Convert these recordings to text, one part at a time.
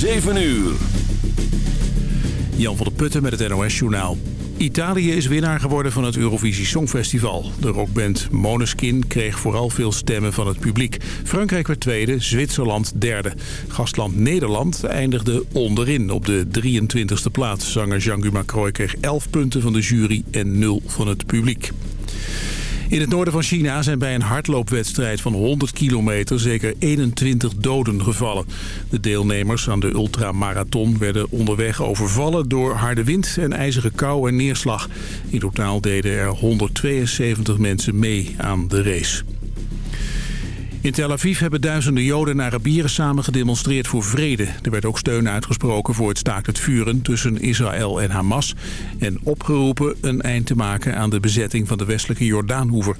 7 uur. Jan van der Putten met het NOS-journaal. Italië is winnaar geworden van het Eurovisie Songfestival. De rockband Måneskin kreeg vooral veel stemmen van het publiek. Frankrijk werd tweede, Zwitserland derde. Gastland Nederland eindigde onderin op de 23e plaats. Zanger Jean-Guy Macroy kreeg 11 punten van de jury en 0 van het publiek. In het noorden van China zijn bij een hardloopwedstrijd van 100 kilometer zeker 21 doden gevallen. De deelnemers aan de ultramarathon werden onderweg overvallen door harde wind en ijzige kou en neerslag. In totaal deden er 172 mensen mee aan de race. In Tel Aviv hebben duizenden Joden en Arabieren samen gedemonstreerd voor vrede. Er werd ook steun uitgesproken voor het staakt het vuren tussen Israël en Hamas... en opgeroepen een eind te maken aan de bezetting van de westelijke Jordaanhoever.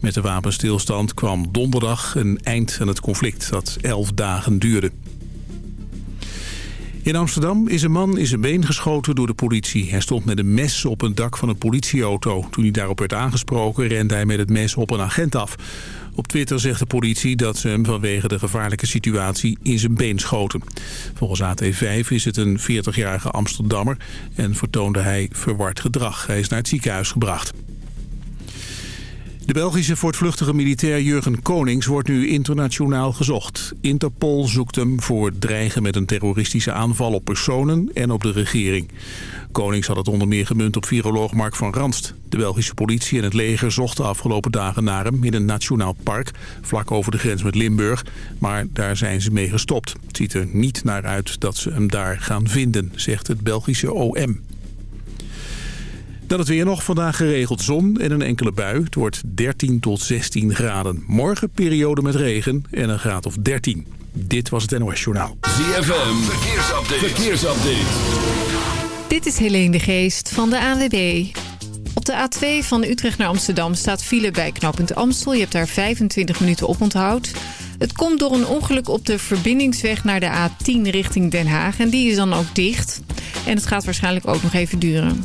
Met de wapenstilstand kwam donderdag een eind aan het conflict dat elf dagen duurde. In Amsterdam is een man in zijn been geschoten door de politie. Hij stond met een mes op een dak van een politieauto. Toen hij daarop werd aangesproken rende hij met het mes op een agent af. Op Twitter zegt de politie dat ze hem vanwege de gevaarlijke situatie in zijn been schoten. Volgens AT5 is het een 40-jarige Amsterdammer en vertoonde hij verward gedrag. Hij is naar het ziekenhuis gebracht. De Belgische voortvluchtige militair Jurgen Konings wordt nu internationaal gezocht. Interpol zoekt hem voor dreigen met een terroristische aanval op personen en op de regering. Konings had het onder meer gemunt op viroloog Mark van Ranst. De Belgische politie en het leger zochten afgelopen dagen naar hem in een nationaal park, vlak over de grens met Limburg. Maar daar zijn ze mee gestopt. Het ziet er niet naar uit dat ze hem daar gaan vinden, zegt het Belgische OM. Dan het weer nog. Vandaag geregeld zon en een enkele bui. Het wordt 13 tot 16 graden. Morgen periode met regen en een graad of 13. Dit was het NOS Journaal. ZFM, verkeersupdate. verkeersupdate. Dit is Helene de Geest van de ANWB. Op de A2 van Utrecht naar Amsterdam staat file bij knooppunt Amstel. Je hebt daar 25 minuten op onthoud. Het komt door een ongeluk op de verbindingsweg naar de A10 richting Den Haag. En die is dan ook dicht. En het gaat waarschijnlijk ook nog even duren.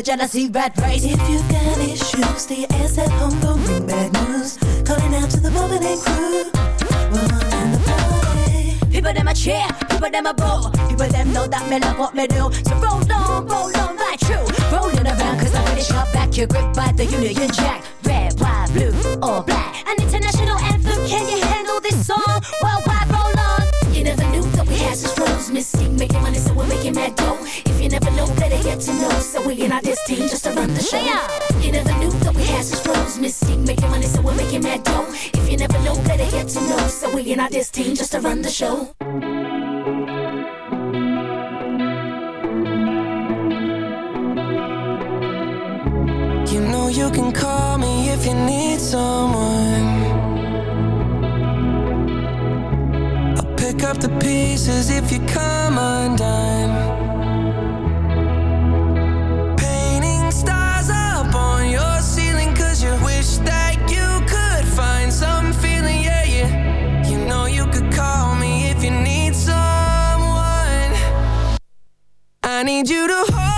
a jealousy rat race. If you got issues, stay ass at home, don't bring bad news. Calling out to the moment and crew. We're in the party. People them a cheer, people them a boo. People them know that me love what me do. So roll on, roll on, that true. Rolling around, cause I'm pretty sure back. you grip gripped by the Union Jack. we in our team just to run the show. You never knew that we had such flows. Missing, making money, so we're making mad dough. If you never know, better get to know. So we in our team just to run the show. You know you can call me if you need someone. I'll pick up the pieces if you come up. I need you to hold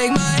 take my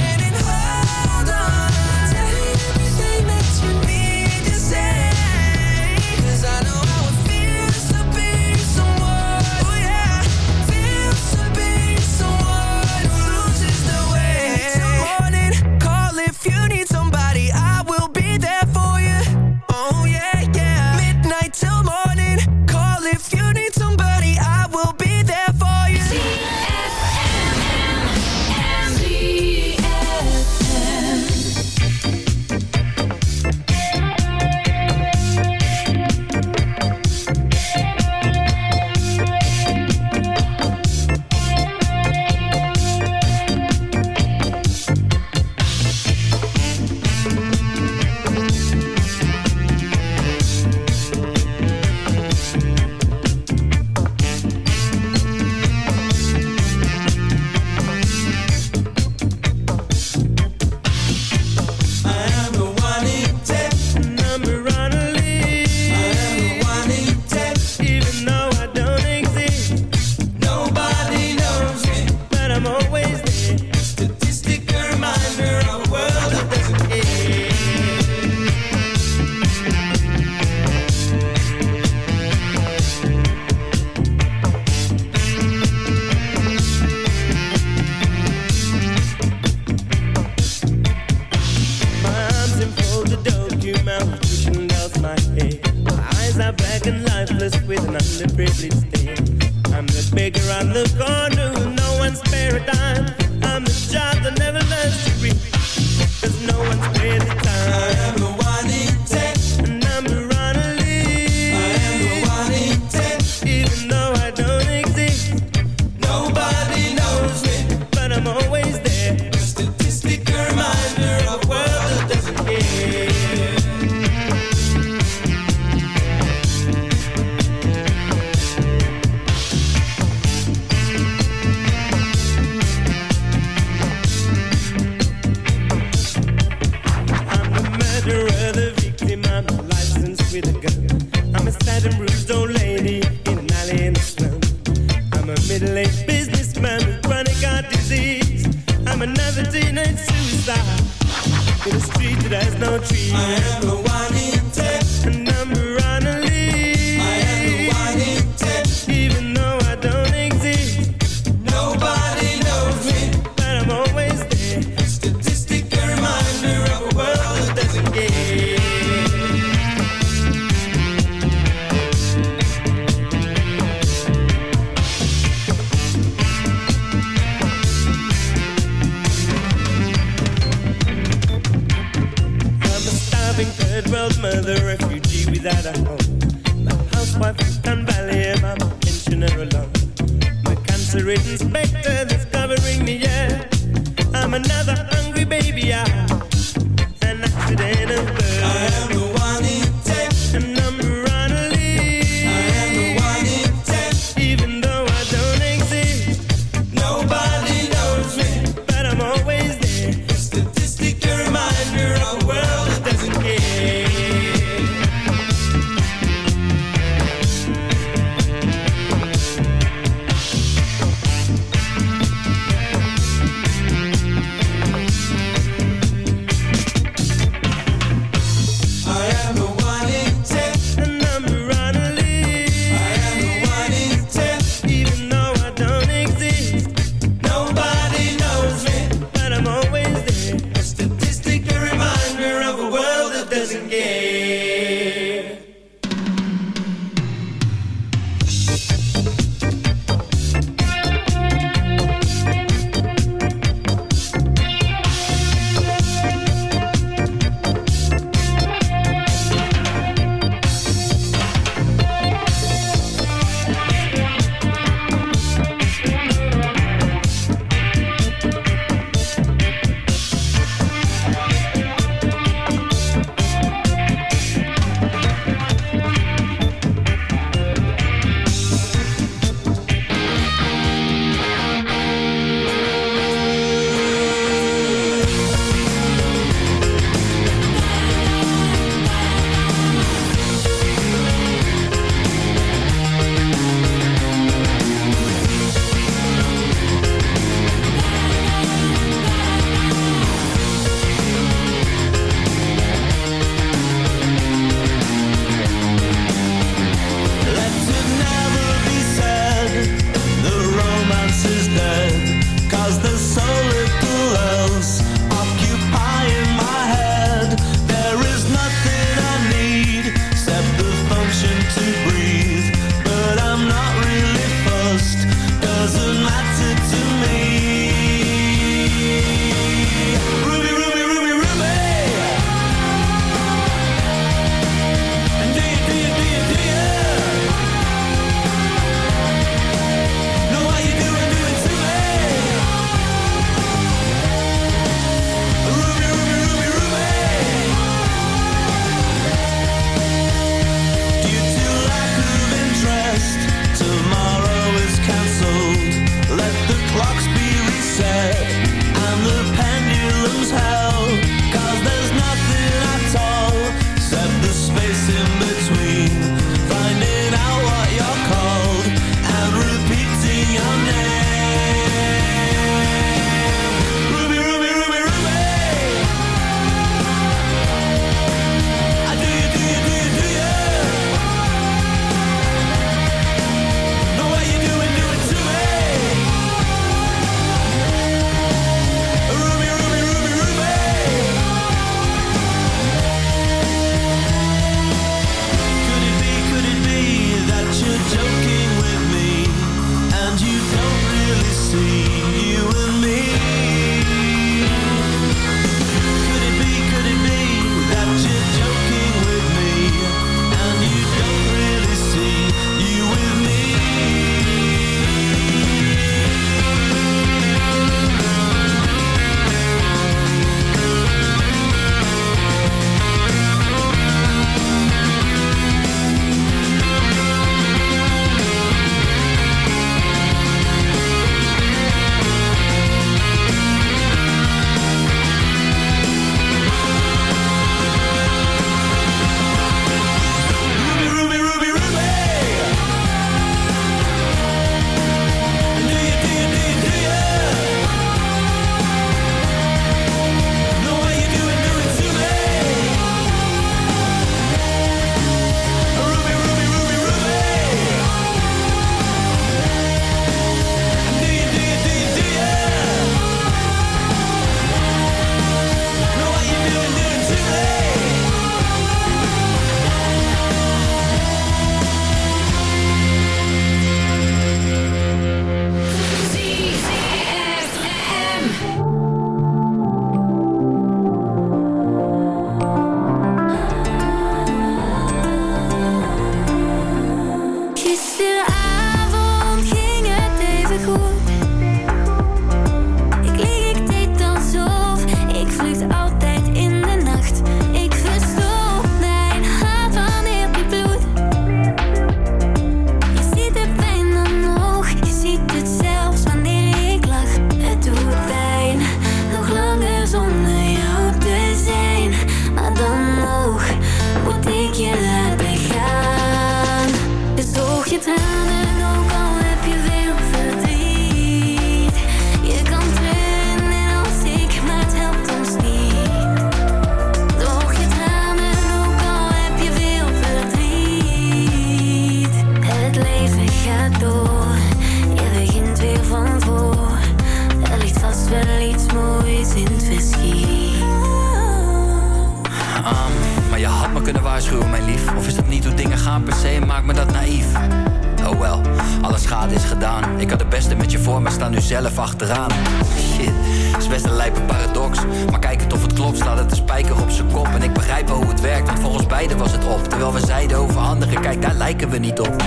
beiden was het op. Terwijl we zeiden over anderen, kijk daar lijken we niet op.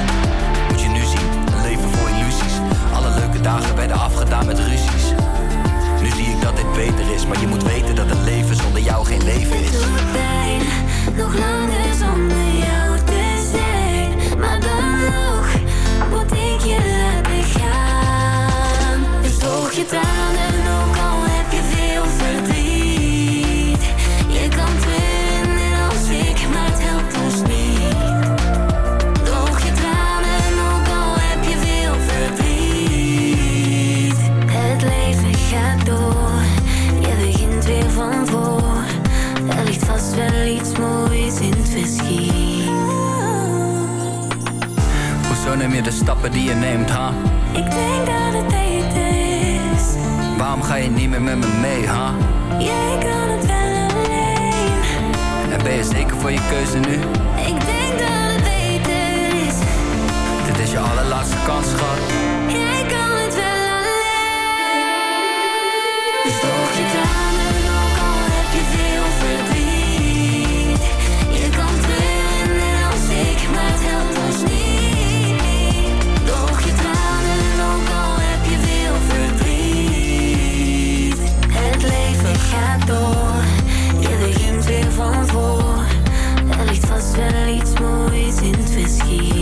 Moet je nu zien, een leven vol illusies. Alle leuke dagen werden afgedaan met ruzies. Nu zie ik dat dit beter is, maar je moet weten dat een leven zonder jou geen leven is. pijn, nog langer zonder jou te zijn. Maar dan nog moet ik je laten gaan. Dus je tranen, neem je de stappen die je neemt, ha? Ik denk dat het tijd is. Waarom ga je niet meer met me mee, ha? Jij kan het wel alleen. En ben je zeker voor je keuze nu? Ik denk dat het beter is. Dit is je allerlaatste kans, schat. Van voor. Er ligt vast wel iets moois in het verschiet.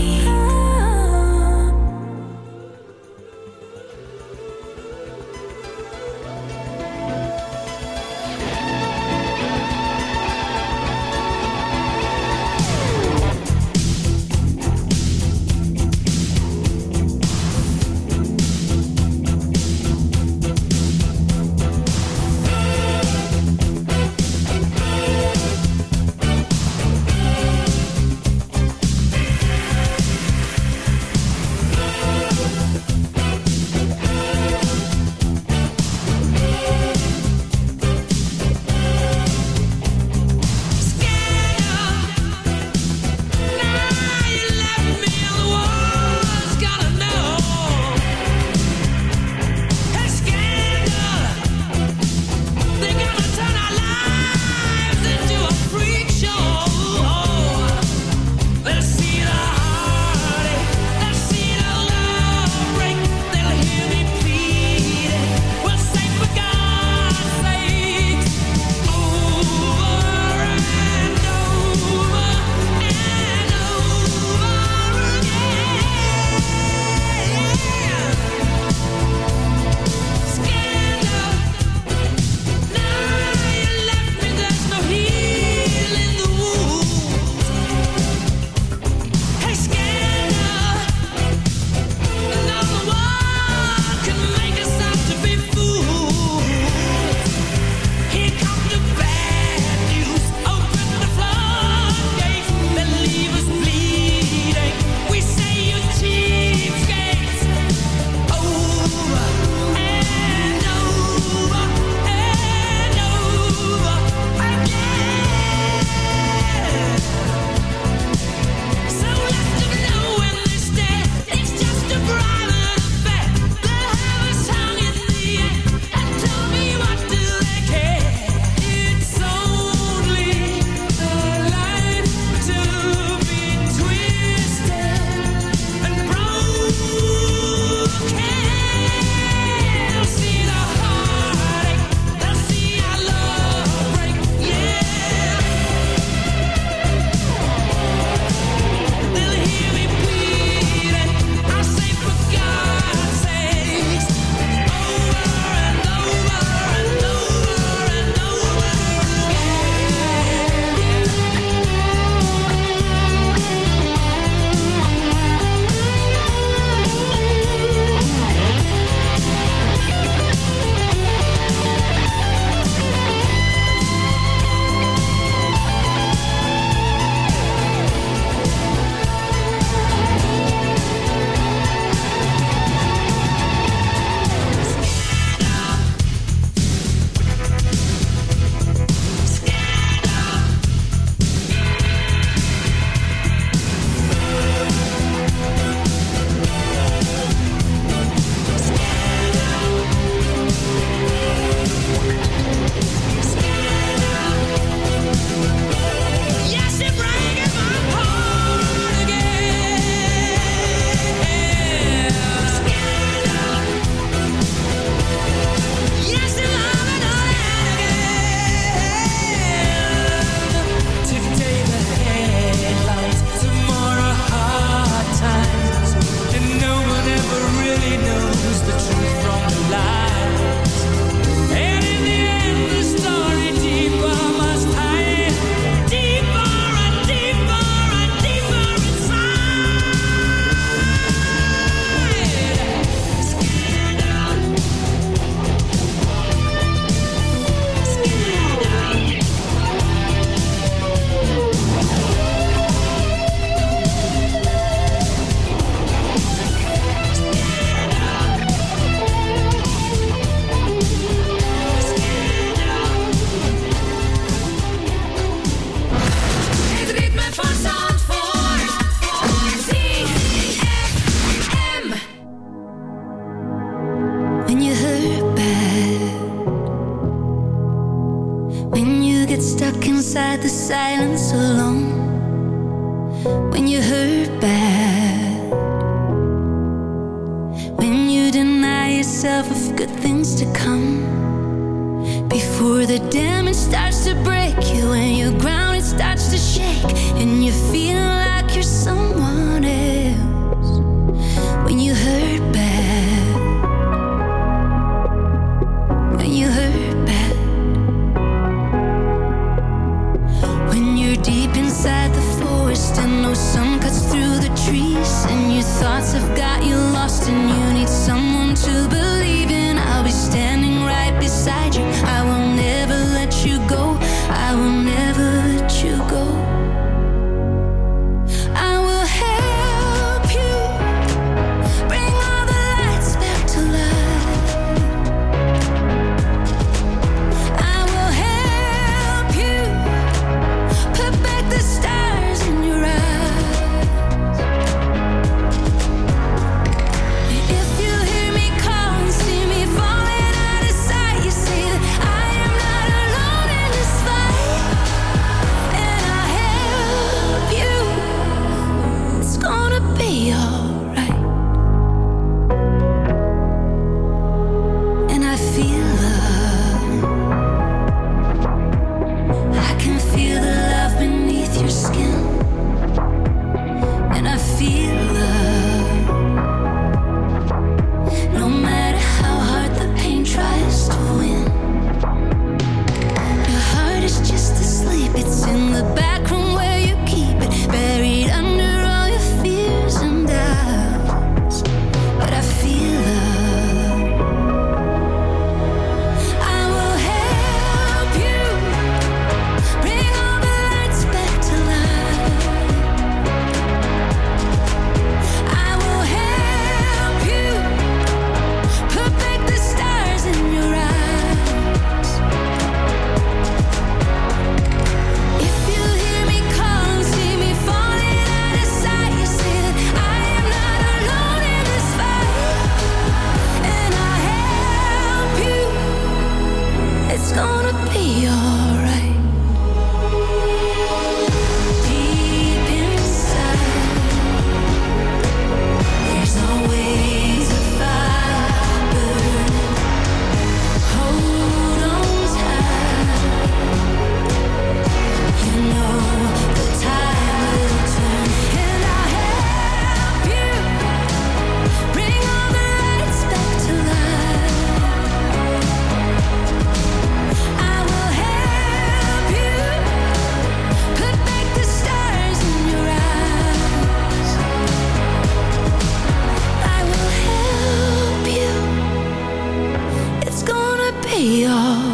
chaos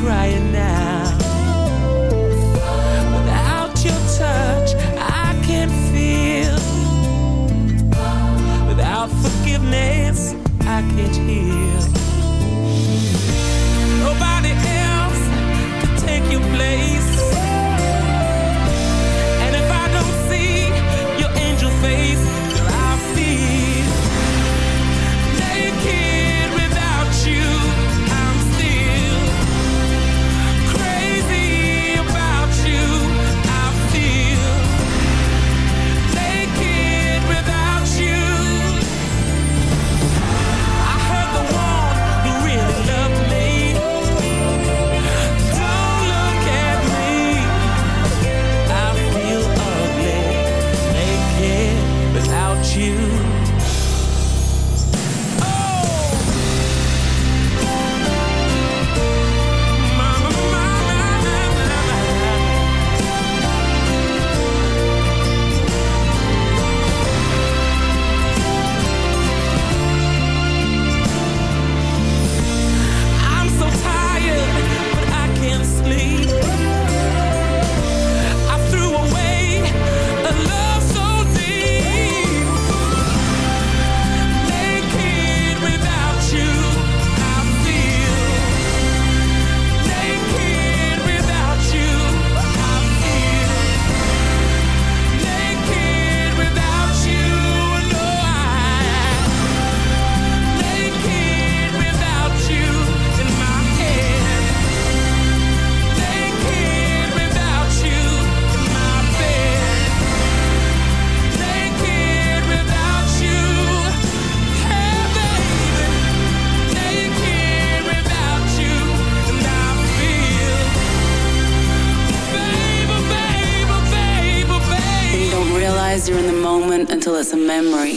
crying now. Without your touch, I can't feel. Without forgiveness, I can't heal. Nobody else can take your place. a memory.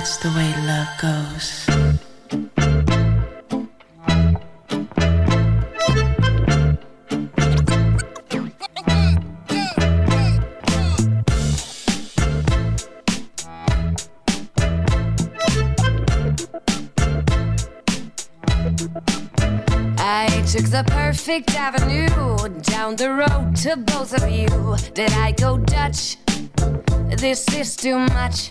that's the way love goes. took the perfect avenue down the road to both of you. Did I go Dutch? This is too much.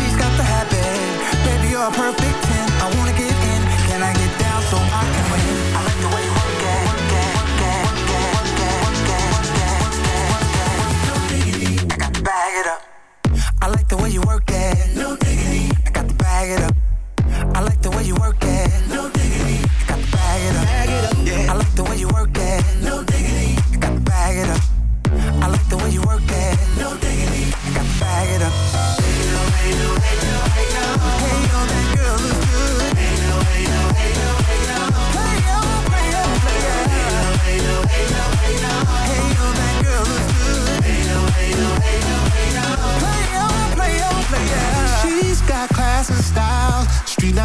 Baby, you're a perfect 10,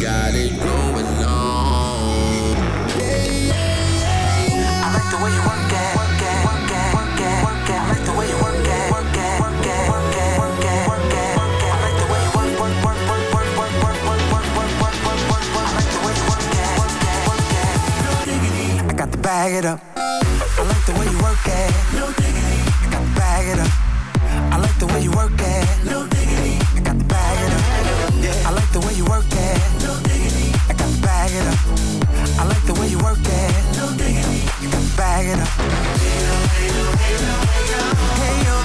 Got it going on. I like the way you work work. I like the way you work work. I like the way you work. I like the way you work I got to bag it up. I like the way you work it. No diggity, I got to bag it up. I like the way you work it. No diggity, Hey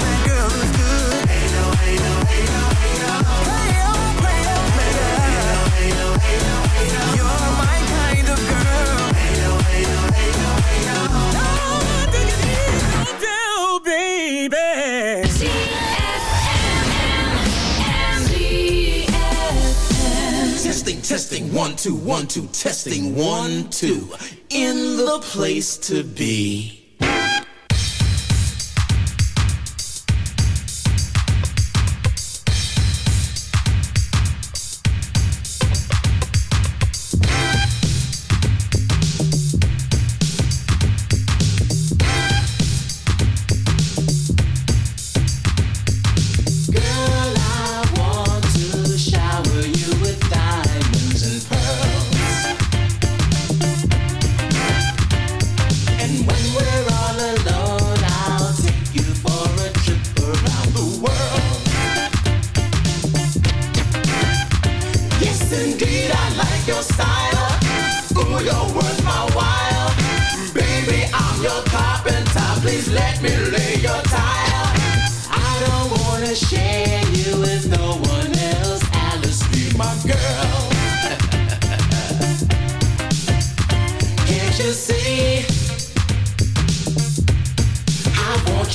that girl good. Hey hey hey hey. Hey hey hey. Hey. You're my kind of girl. Testing, testing, one, two, one, two, testing, one, two the place to be.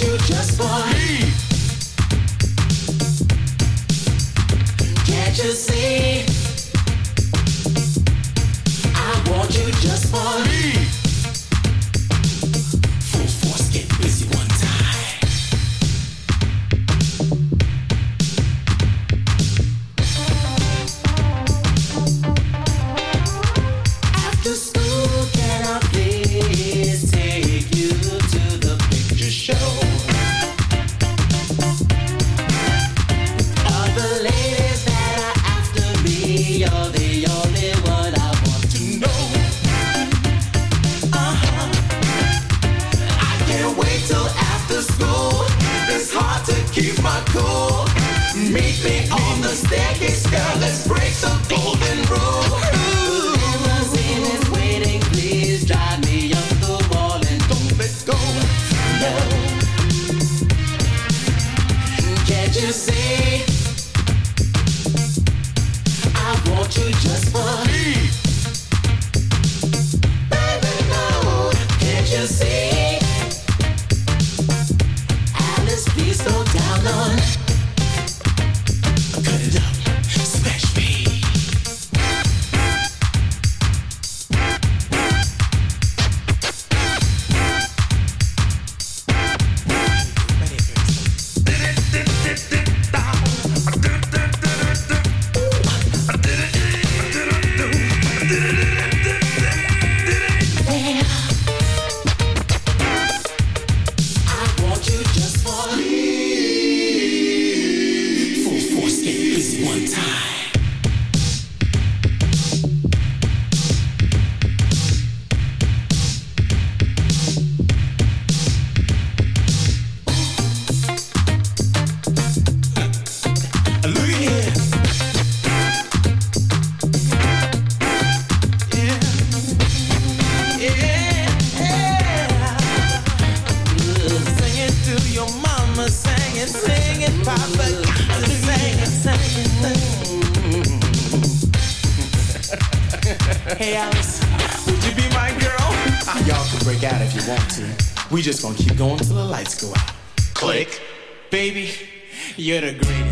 you just Can't you see? You're the greatest.